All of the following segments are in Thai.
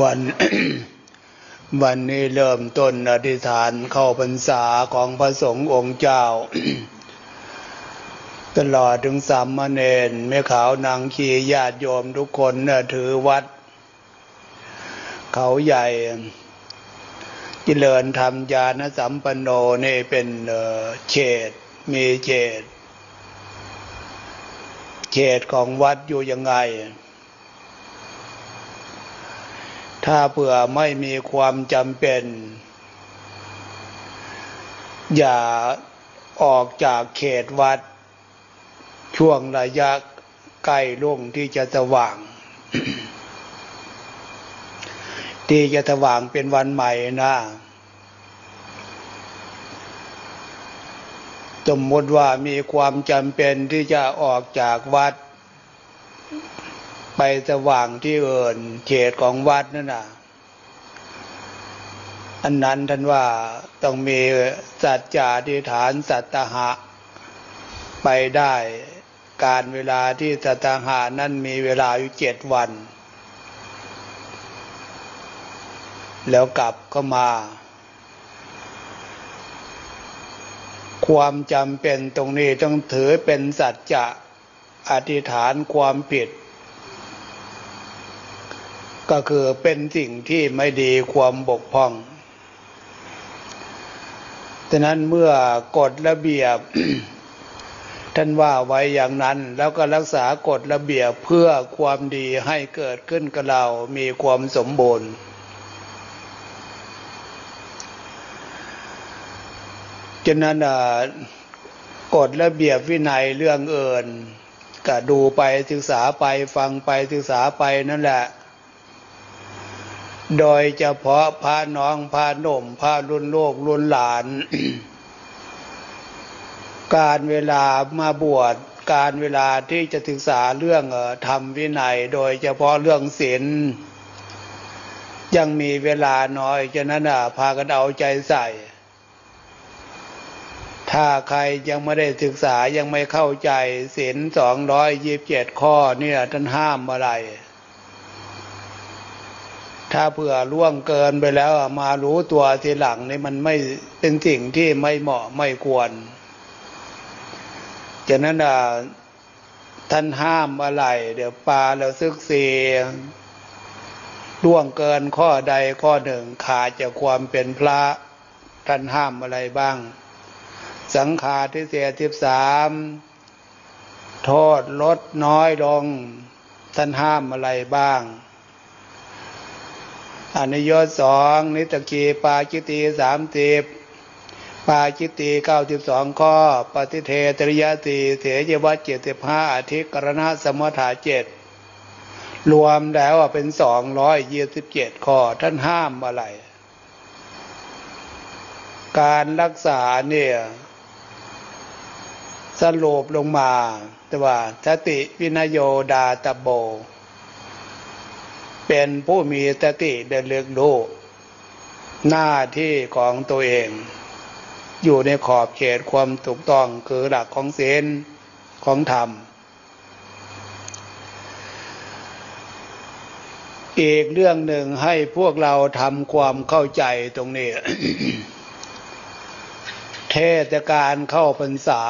วันวันนี้เริ่มต้นอธิษฐานเข้าพรรษาของพระสงฆ์องค์เจ้า ตลอดถึงสามเณรแม่ขาวนางขีญาติโยมทุกคนถือวัด เขาใหญ่เจริญธรรมญาณสัมปันโนนี่เป็นเฉดมีเฉดเขตของวัดอยู่ยังไง ถ้าเผื่อไม่มีความจำเป็น อย่าออกจากเขตวัด ช่วงระยะใกล้ลุ่งที่จะสว่าง ที่จะสว่างเป็นวันใหม่นะสมมติว่ามีความจำเป็นที่จะออกจากวัด ไปสว่างที่อื่นเขตของวัดนั่นน่ะ อันนั้นท่านว่าต้องมีสัจจาธิฐานสัตหะ ไปได้การเวลาที่สัตหะนั้นมีเวลาอยู่เจ็ดวัน แล้วกลับก็มา ความจำเป็นตรงนี้ต้องถือเป็นสัจจะอธิษฐานความผิด ก็คือเป็นสิ่งที่ไม่ดีความบกพร่องฉะนั้นเมื่อกฎระเบียบ ท่านว่าไว้อย่างนั้น แล้วก็รักษากฎระเบียบเพื่อความดีให้เกิดขึ้นกับเรามีความสมบูรณ์ฉะนั้นกฎระเบียบวินัยเรื่องเอินก็ดูไปศึกษาไปฟังไปศึกษาไปนั่นแหละ โดยเฉพาะพระน้องพระหนุ่มพระรุ่นโลกรุ่นหลาน การเวลามาบวชการเวลาที่จะศึกษาเรื่องธรรมวินัย โดยเฉพาะเรื่องศีลยังมีเวลาน้อยฉะนั้นพากันเอาใจใส่ ถ้าใครยังไม่ได้ศึกษายังไม่เข้าใจศีลสองร้อยยีิบเจ็ดข้อเนี่ยท่านห้ามอะไร ถ้าเผื่อล่วงเกินไปแล้วมารู้ตัวทีหลังนี่มันไม่เป็นสิ่งที่ไม่เหมาะไม่ควรฉะนั้นท่านห้ามอะไร เดี๋ยวปลาแล้วซึกซีล่วงเกินข้อใดข้อหนึ่งขาดจากความเป็นพระท่านห้ามอะไรบ้าง สังขาทิเศษสิบสามโทษลดน้อยลง ท่านห้ามอะไรบ้าง อนิยตสองนิตกีปาจิตีสามสิบปาจิตีเก้าสิบสองข้อ ปฏิเทตริยตีเถยวัตเจ็ดสิบห้าอาทิกรณะสมถาเจ็ดรวมแล้วเป็นสองร้อยยี่สิบเจ็ดข้อ ท่านห้ามอะไร การรักษาเนี่ยสรุปลงมา แต่ว่าสติวินโยดาตโบ เป็นผู้มีสติเดินเลือกดูหน้าที่ของตัวเอง อยู่ในขอบเขตความถูกต้องคือหลักของเีนของธรรม อีกเรื่องหนึ่งให้พวกเราทำความเข้าใจตรงนี้ เทศกาลเข้าพรรษา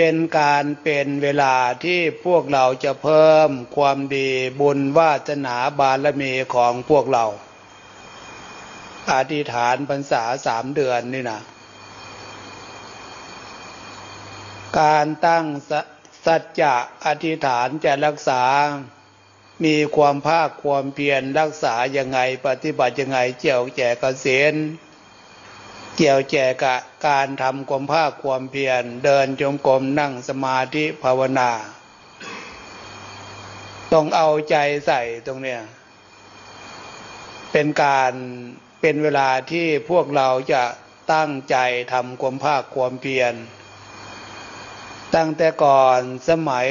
เป็นการเป็นเวลาที่พวกเราจะเพิ่มความดีบุญวาสนาบารมีของพวกเรา อธิษฐานพรรษาสามเดือนนี่นะการตั้งสัจจะอธิษฐานจะรักษา มีความภาคความเพียรรักษายังไงปฏิบัติยังไงเจียวแจกเกษณ เกี่ยวแจกะการทำความภาคความเพียรเดินจงกรมนั่งสมาธิภาวนา ต้องเอาใจใส่ตรงเนี้ยเป็นการเป็นเวลาที่พวกเราจะตั้งใจทำความภาคความเพียรตั้งแต่ก่อนสมัย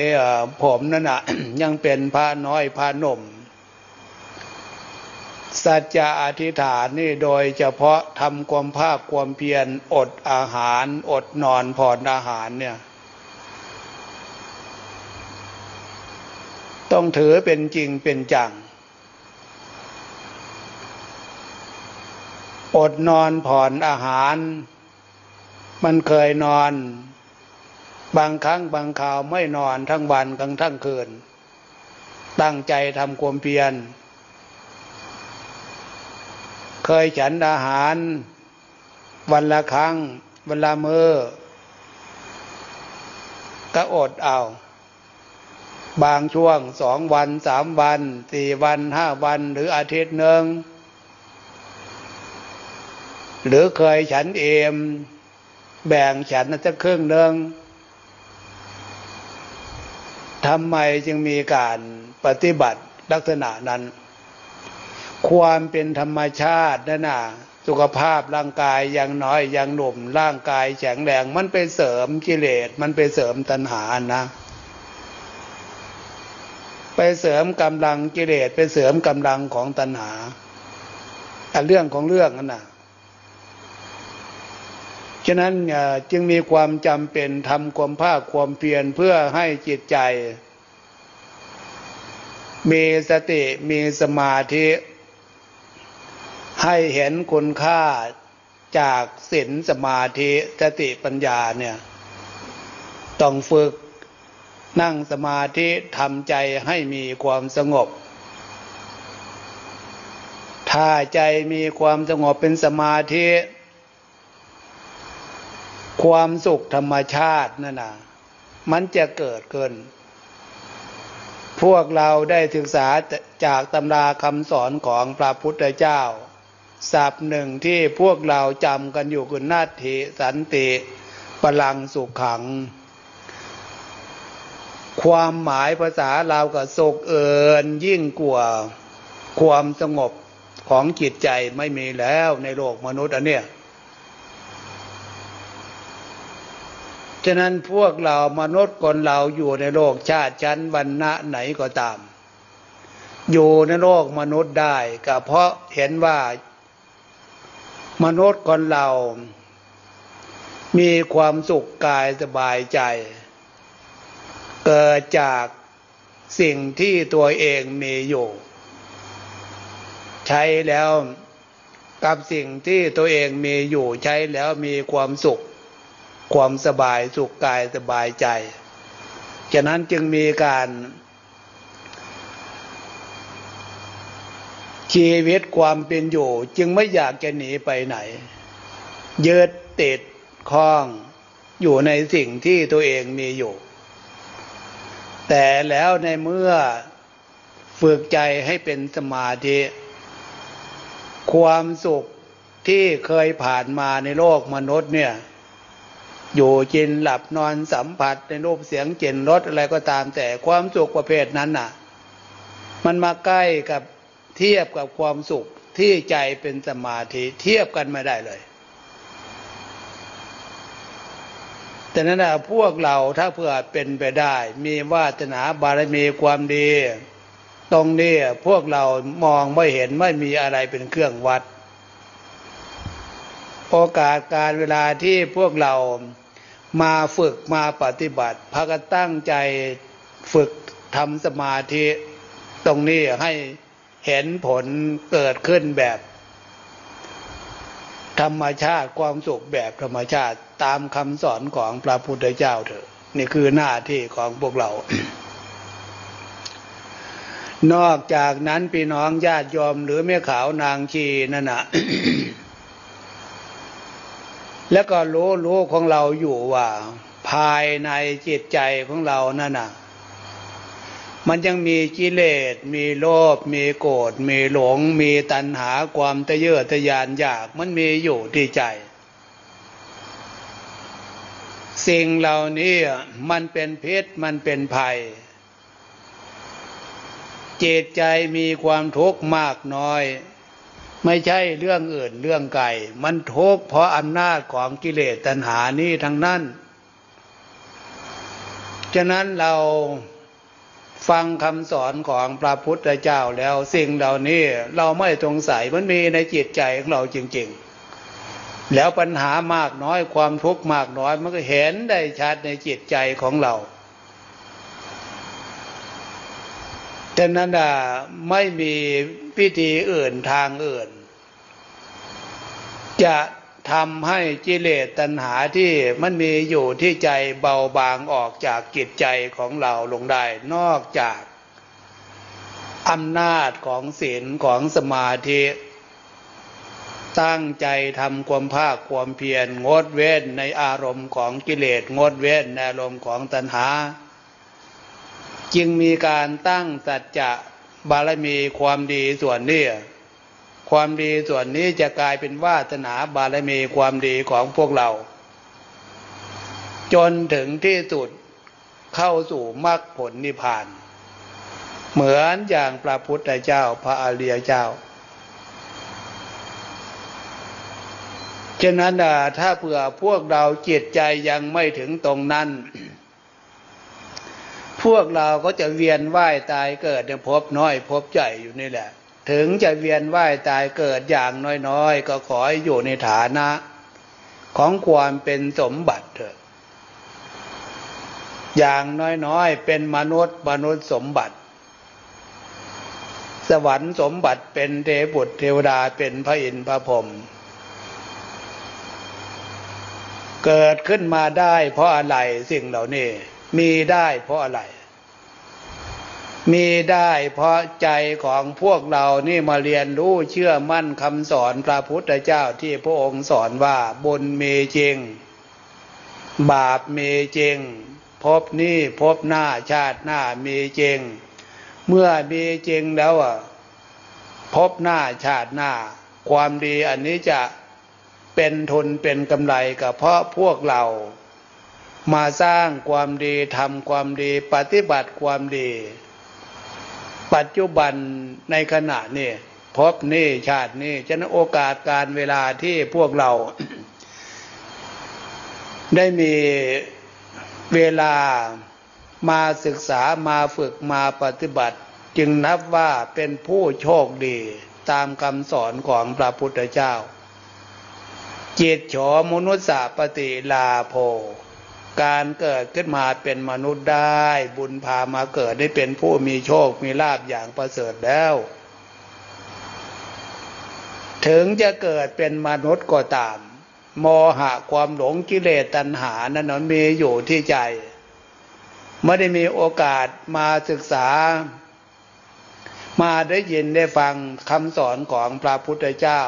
ผมนั่นนะยังเป็นพระน้อยพระหนุ่ม สัจจะอธิษฐานนี่โดยเฉพาะทำความภาคความเพียรอดอาหาร อดนอนผ่อนอาหารเนี่ย ต้องถือเป็นจริงเป็นจัง อดนอนผ่อนอาหาร มันเคยนอน บางครั้งบางคราวไม่นอนทั้งวันทั้งทั้งคืน ตั้งใจทำความเพียร เคยฉันอาหาร วันละครั้ง วันละมือก็อดเอา บางช่วงสองวันสามวันสี่วันห้าวันหรืออาทิตย์หนึ่งหรือเคยฉันเอม แบ่งฉันจะครึ่งหนึ่งทำไมจึงมีการปฏิบัติลักษณะนั้น ความเป็นธรรมชาตินั่นน่ะสุขภาพร่างกายยังน้อยยังหนุ่มร่างกายแข็งแรงมันไปเสริมกิเลสมันไปเสริมตัณหานะ ไปเสริมกำลังกิเลสไปเสริมกำลังของตัณหาแต่เรื่องของเรื่องนั่นนะฉะนั้นจึงมีความจำเป็นทำความภาคความเพียรเพื่อให้จิตใจ มีสติมีสมาธิ ให้เห็นคุณค่าจากศีลสมาธิสติปัญญาเนี่ย ต้องฝึกนั่งสมาธิทำใจให้มีความสงบ ถ้าใจมีความสงบเป็นสมาธิ ความสุขธรรมชาตินั่นนะมันจะเกิดขึ้น พวกเราได้ศึกษาจากตำราคำสอนของพระพุทธเจ้า ศัพท์หนึ่งที่พวกเราจำกันอยู่คือนาทีสันติพลังสุขขัง ความหมายภาษาเรากับสุขเอินยิ่งกว่าความสงบของจิตใจไม่มีแล้วในโลกมนุษย์อันเนี้ยฉะนั้นพวกเรามนุษย์คนเราอยู่ในโลกชาติชั้นวรรณะไหนก็ตาม อยู่ในโลกมนุษย์ได้ก็เพราะเห็นว่า มนุษย์คนเรา มีความสุขกายสบายใจ เกิดจากสิ่งที่ตัวเองมีอยู่ ใช้แล้วกับสิ่งที่ตัวเองมีอยู่ใช้แล้วมีความสุข ความสบายสุขกายสบายใจ ฉะนั้นจึงมีการ ชีวิตความเป็นอยู่ จึงไม่อยากจะหนีไปไหนยึดติดคล้องอยู่ในสิ่งที่ตัวเองมีอยู่ แต่แล้วในเมื่อฝึกใจให้เป็นสมาธิ ความสุขที่เคยผ่านมาในโลกมนุษย์เนี่ย อยู่กินหลับนอนสัมผัสในรูปเสียงเจนรสอะไรก็ตามแต่ความสุขประเภทนั้นน่ะ มันมาใกล้กับ เทียบกับความสุขที่ใจเป็นสมาธิเทียบกันไม่ได้เลยแต่นั้นนะพวกเราถ้าเพื่อเป็นไปได้ มีวาสนาบารมีความดี ตรงนี้พวกเรามองไม่เห็นไม่มีอะไรเป็นเครื่องวัด โอกาสการเวลาที่พวกเรามาฝึกมาปฏิบัติพากันตั้งใจฝึกทำสมาธิ ตรงนี้ให้ เห็นผลเกิดขึ้นแบบ ธรรมชาติความสุขแบบธรรมชาติตามคำสอนของพระพุทธเจ้าเถอะ นี่คือหน้าที่ของพวกเรา นอกจากนั้นพี่น้องญาติยอมหรือแม่ขาวนางชีนั่นนะแล้วก็รู้รู้ของเราอยู่ว่า ภายในจิตใจของเรานั่นน่ะ มันยังมีกิเลส มีโลภ มีโกรธ มีหลง มีตัณหาความทะเยอทะยานอยาก มันมีอยู่ที่ใจ สิ่งเหล่านี้มันเป็นพิษ มันเป็นภัยจิตใจมีความทุกข์มากน้อย ไม่ใช่เรื่องอื่นเรื่องไก่ มันทุกข์เพราะอำนาจของกิเลสตัณหานี้ทั้งนั้น ฉะนั้นเรา ฟังคำสอนของพระพุทธเจ้าแล้วสิ่งเหล่านี้เราไม่สงสัยมันมีในจิตใจของเราจริง ๆ แล้วปัญหามากน้อยความทุกข์มากน้อยมันก็เห็นได้ชัดในจิตใจของเราฉะนั้นไม่มีพิธีอื่นทางอื่น จะ ทำให้กิเลสตัณหาที่มันมีอยู่ที่ใจเบาบางออกจากกิจใจของเราลงได้นอกจากอำนาจของศีลของสมาธิ ตั้งใจทำความภาคความเพียรงดเว้นในอารมณ์ของกิเลสงดเว้นในอารมณ์ของตัณหา จึงมีการตั้งสัจจะบารมีความดีส่วนนี้ ความดีส่วนนี้จะกลายเป็นวาสนาบารมีความดีของพวกเรา จนถึงที่สุดเข้าสู่มรรคผลนิพพาน เหมือนอย่างพระพุทธเจ้าพระอริยเจ้าฉะนั้นถ้าเผื่อพวกเราจิตใจยังไม่ถึงตรงนั้น พวกเราก็จะเวียนว่ายตายเกิดในภพน้อยภพใหญ่อยู่นี่แหละ ถึงจะเวียนว่ายตายเกิดอย่างน้อยๆ ก็ขอให้อยู่ในฐานะ ของความเป็นสมบัติเถอะอย่างน้อยๆ เป็นมนุษย์มนุษย์สมบัติ สวรรค์สมบัติเป็นเทบุตรเทวดาเป็นพระอินทร์พระพรหมเกิดขึ้นมาได้เพราะอะไรสิ่งเหล่านี้มีได้เพราะอะไร มีได้เพราะใจของพวกเรานี่มาเรียนรู้เชื่อมั่นคำสอนพระพุทธเจ้าที่พระองค์สอนว่าบุญมีจริง บาปมีจริง พบนี่พบหน้าชาติหน้ามีจริง เมื่อมีจริงแล้วอะพบหน้าชาติหน้า ความดีอันนี้จะเป็นทุนเป็นกำไรกับเพราะพวกเรา มาสร้างความดีทำความดีปฏิบัติความดี ปัจจุบันในขณะนี้พบนี่ชาตินี้ฉะนั้นโอกาสการเวลาที่พวกเรา ได้มีเวลามาศึกษามาฝึกมาปฏิบัติ จึงนับว่าเป็นผู้โชคดีตามคำสอนของพระพุทธเจ้า เจตโฉมนุษสปฏิลาโภ การเกิดขึ้นมาเป็นมนุษย์ได้ บุญพามาเกิดได้เป็นผู้มีโชคมีลาบอย่างประเสริฐแล้ว ถึงจะเกิดเป็นมนุษย์ก็ตาม โมหะความหลงกิเลสตัณหานั้นมีอยู่ที่ใจ ไม่ได้มีโอกาสมาศึกษา มาได้ยินได้ฟังคำสอนของพระพุทธเจ้า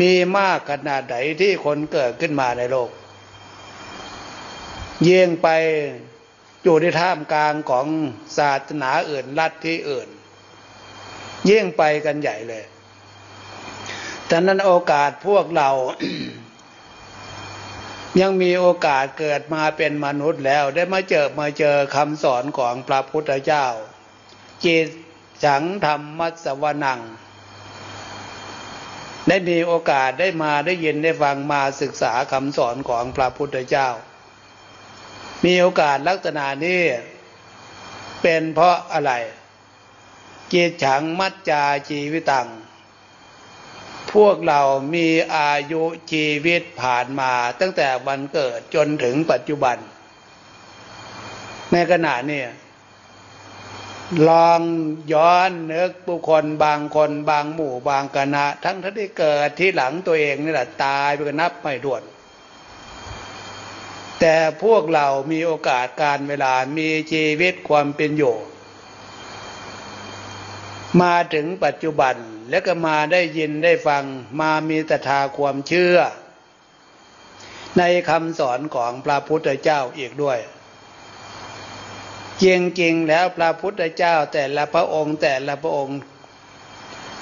มีมากขนาดไหนที่คนเกิดขึ้นมาในโลก เยี่ยงไปอยู่ในท่ามกลางของศาสนาอื่นลัทธิอื่น เยี่ยงไปกันใหญ่เลยแต่นั้นโอกาสพวกเรา ยังมีโอกาสเกิดมาเป็นมนุษย์แล้ว ได้มาเจอมาเจอคำสอนของพระพุทธเจ้า จิตสังธรรมมัสวนัง ได้มีโอกาสได้มาได้ยินได้ฟังมาศึกษาคำสอนของพระพุทธเจ้า มีโอกาสลักษณะนี้เป็นเพราะอะไรจิตฉังมัจจาชีวิตัง พวกเรามีอายุชีวิตผ่านมาตั้งแต่วันเกิดจนถึงปัจจุบัน ในขณะนี้ลองย้อนนึกบุคคลบางคนบางหมู่บางคณะ ทั้งที่เกิดที่หลังตัวเองนี่แหละตายไปกนับไม่ถ้วน แต่พวกเรามีโอกาสการเวลามีชีวิตความเป็นอยู่ มาถึงปัจจุบันแล้วก็มาได้ยินได้ฟังมามีตถาความเชื่อ ในคำสอนของพระพุทธเจ้าอีกด้วยจริงๆแล้วพระพุทธเจ้าแต่ละพระองค์แต่ละพระองค์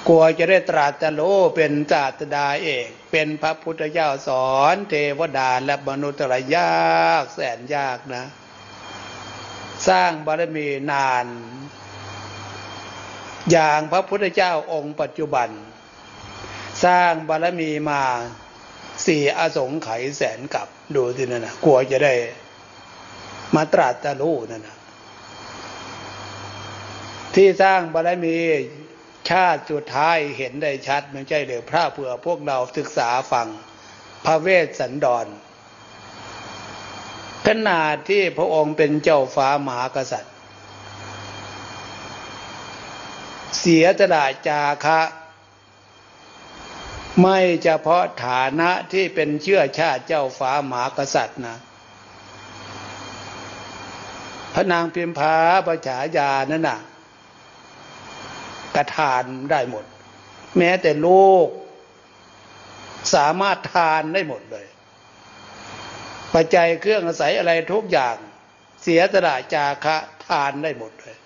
กลัวจะได้ตรัสรู้เป็นศาสดาเอก เป็นพระพุทธเจ้าสอน เทวดาและมนุษย์อะยากแสนยากนะ สร้างบารมีนาน อย่างพระพุทธเจ้าองค์ปัจจุบัน สร้างบารมีมาสี่อสงไขยแสนกับดูสินั่นนะกลัวจะได้มาตรัสรู้นั่นนะที่สร้างบารมี ชาติสุดท้ายเห็นได้ชัดไม่ใช่เลยพระเผื่อพวกเราศึกษาฟังพระเวสสันดร ขนาดที่พระองค์เป็นเจ้าฟ้ามหากษัตริย์ เสียตลาจาคะ ไม่เฉพาะฐานะที่เป็นเชื่อชาติเจ้าฟ้าหมากษัตริย์นะพระนางพิมพาประฉายานั่นน่ะ กระทานได้หมด แม้แต่ลูก สามารถทานได้หมดเลย ปัจจัยเครื่องอาศัยอะไรทุกอย่าง เสียตละจาคะทานได้หมดเลย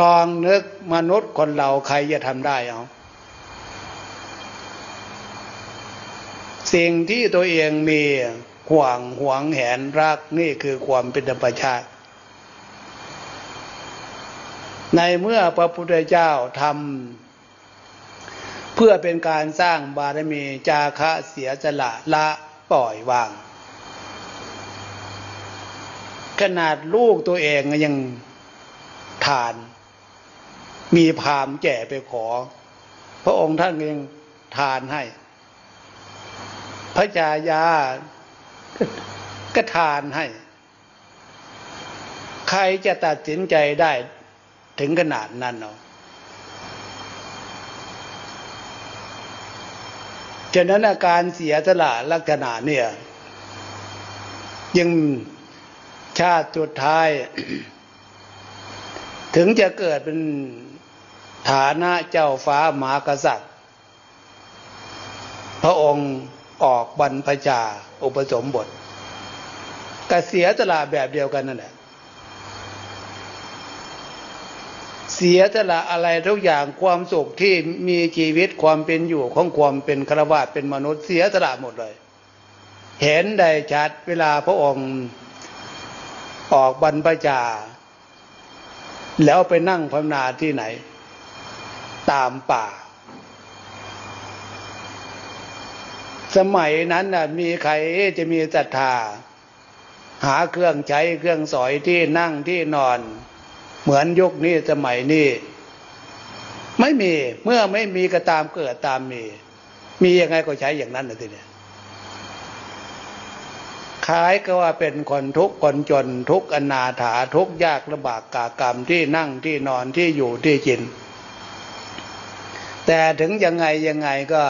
ลองนึกมนุษย์คนเราใครจะทำได้เอาสิ่งที่ตัวเองมีห่วงหวงแหนรักนี่คือความเป็นธรรมชาติ ในเมื่อพระพุทธเจ้าทำเพื่อเป็นการสร้างบารมีจาคะเสียสละละปล่อยวาง ขนาดลูกตัวเองยังทาน มีพามแก่ไปขอ พระองค์ท่านยังทานให้ พระจายาก็ทานให้ ใครจะตัดสินใจได้ ถึงขนาดนั้นเนาะฉะนั้นอาการเสียสละลักษณะเนี่ยยังชาติสุดท้าย ถึงจะเกิดเป็นฐานะเจ้าฟ้ามหากษัตริย์ พระองค์ออกบรรพชาอุปสมบทก็เสียสละแบบเดียวกันนั่นแหละ เสียสละอะไรทุกอย่างความสุขที่มีชีวิตความเป็นอยู่ของความเป็นครวาเป็นมนุษย์เสียสละหมดเลย เห็นได้ชัดเวลาพระองค์ออกบรรพชาแล้วไปนั่งภาวนาที่ไหน ตามป่า สมัยนั้นน่ะมีใครจะมีศรัทธา หาเครื่องใช้เครื่องสอยที่นั่งที่นอน เหมือนยุคนี้สมัยนี้ไม่มีเมื่อไม่มีก็ตามเกิดตามมี มียังไงก็ใช้อย่างนั้นนะทีเนี้ยคล้ายก็ว่าเป็นคนทุกข์คนจนทุกข์อนาถาทุกข์ยากลำบากกากรรมที่นั่งที่นอนที่อยู่ที่กิน แต่ถึงยังไงยังไงก็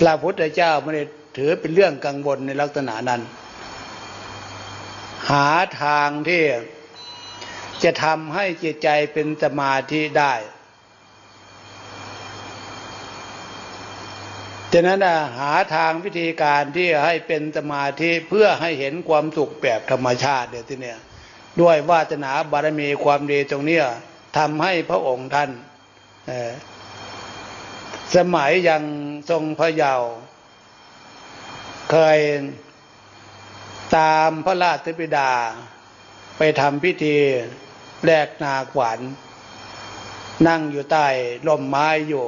พระพุทธเจ้าไม่ได้ถือเป็นเรื่องกังวลในลักษณะนั้น หาทางที่ จะทำให้จิตใจเป็นสมาธิได้ฉะนั้นหาทางวิธีการที่ให้เป็นสมาธิเพื่อให้เห็นความสุขแบบธรรมชาติเดี๋ยวที่เนี่ยด้วยวาสนาบารมีความดีตรงเนี้ยทำให้พระองค์ท่านสมัยยังทรงพระเยาว์เคยตามพระราชบิดาไปทำพิธี แลกนาขวัญนั่งอยู่ใต้ร่มไม้อยู่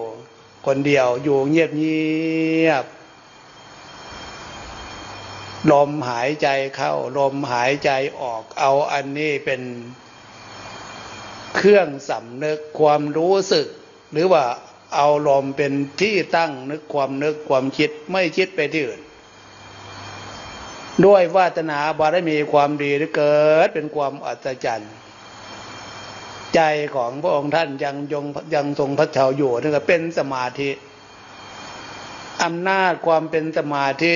คนเดียวอยู่เงียบเงียบลมหายใจเข้า ลมหายใจออกเอาอันนี้เป็นเครื่องสำนึกความรู้สึก หรือว่าเอาลมเป็นที่ตั้งนึกความนึกความคิดไม่คิดไปที่อื่น ด้วยวาตนาบารมีความดีหรือเกิดเป็นความอัศจรรย์ ใจของพระองค์ท่านยังยงยังทรงพระเจ้าอยู่นี่ก็เป็นสมาธิอำนาจความเป็นสมาธิ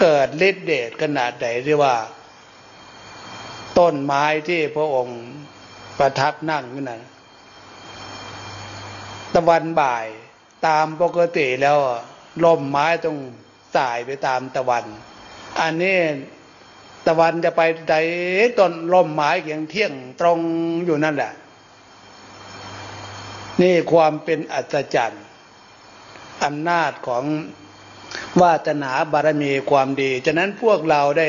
เกิดฤทธิเดชขนาดไหนที่ว่า ต้นไม้ที่พระองค์ประทับนั่งนั่นตะวันบ่ายตามปกติแล้วลมไม้ต้องสายไปตามตะวัน อันนี้ ตะวันจะไปใดต้นร่มไม้เกียงเที่ยงตรงอยู่นั่นแหละ นี่ความเป็นอัศจรรย์อำนาจของวาตนาบารมีความดี ฉะนั้นพวกเราได้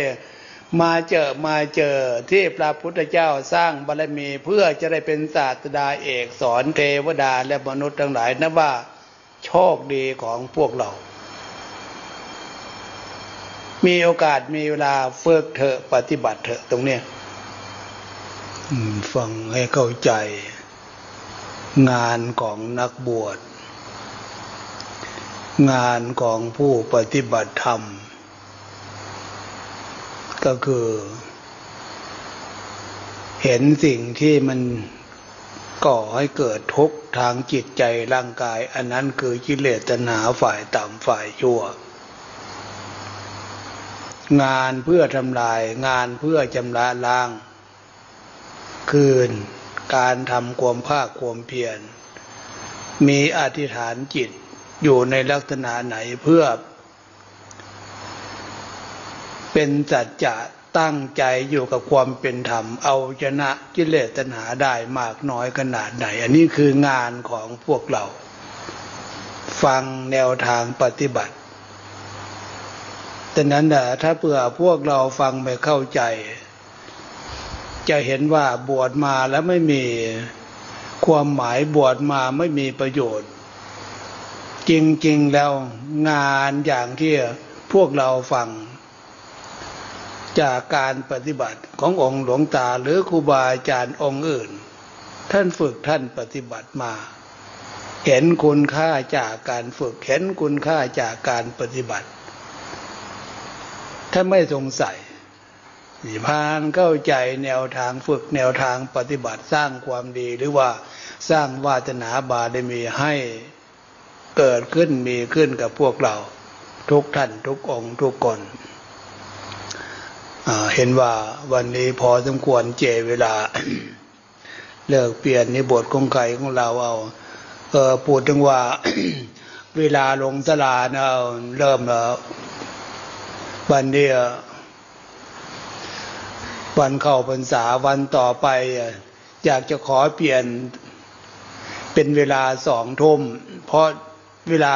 มาเจอมาเจอที่พระพุทธเจ้าสร้างบารมีเพื่อจะได้เป็นศาสดาเอกสอนเทวดาและมนุษย์ทั้งหลายนะว่าโชคดีของพวกเรา มีโอกาสมีเวลาเฟิกเถอะปฏิบัติเถอะตรงเนี้ยฟังให้เข้าใจ งานของนักบวช งานของผู้ปฏิบัติธรรม ก็คือ เห็นสิ่งที่มันก่อให้เกิดทุกข์ทางจิตใจร่างกาย อันนั้นคือกิเลสตัณหาฝ่ายต่ำฝ่ายชั่ว งานเพื่อทำลาย งานเพื่อจำระล้าง คืน การทำความภาคความเพียรมีอธิษฐานจิตอยู่ในลักษณะไหนเพื่อ เป็นจัจจะตั้งใจอยู่กับความเป็นธรรม เอาชนะกิเลสตัณหาได้มากน้อยขนาดไหน อันนี้คืองานของพวกเรา ฟังแนวทางปฏิบัติ แต่นั้นนะถ้าเผื่อพวกเราฟังไม่เข้าใจ จะเห็นว่าบวชมาแล้วไม่มีความหมายบวชมาไม่มีประโยชน์ จริงๆแล้วงานอย่างที่พวกเราฟัง จากการปฏิบัติขององค์หลวงตาหรือครูบาอาจารย์องค์อื่น ท่านฝึกท่านปฏิบัติมา เห็นคุณค่าจากการฝึกเห็นคุณค่าจากการปฏิบัติ ท่าไม่สงสัยพานเข้าใจแนวทางฝึกแนวทางปฏิบัติสร้างความดีหรือว่าสร้างวาสนาบารมีให้เกิดขึ้นมีขึ้นกับพวกเรา ทุกท่านทุกองค์ทุกคนเห็นว่าวันนี้พอสมควรเจเวลา เลิกเปลี่ยนในบทของไก่ของเราเอาเออพูดถึงว่า เวลาลงสลาเนาเริ่มแล้ว วันเดียวันเข้าพรรษาวันต่อไปอยากจะขอเปลี่ยนเป็นเวลาสองทุ่มเพราะเวลา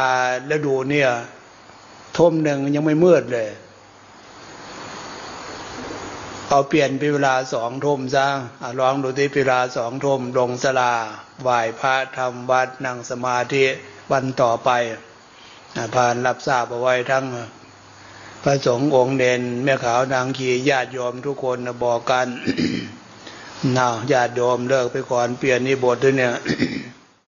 ฤดูเนี่ยทุ่มหนึ่งยังไม่มืดเลย เอาเปลี่ยนเป็นเวลาสองทุ่มซะลองดูที่เวลาสองทุ่มลงสลาไหว้พระทำวัดนั่งสมาธิวันต่อไปผ่านรับทราบเอาไว้ทั้ง พระสงฆ์องค์เด่นแม่ขาวนางขี่ญาติโยมทุกคนนะบอกกันนาญาติโยมเลิกไปก่อนเปลี่ยนนิบทด้วยเนี่ย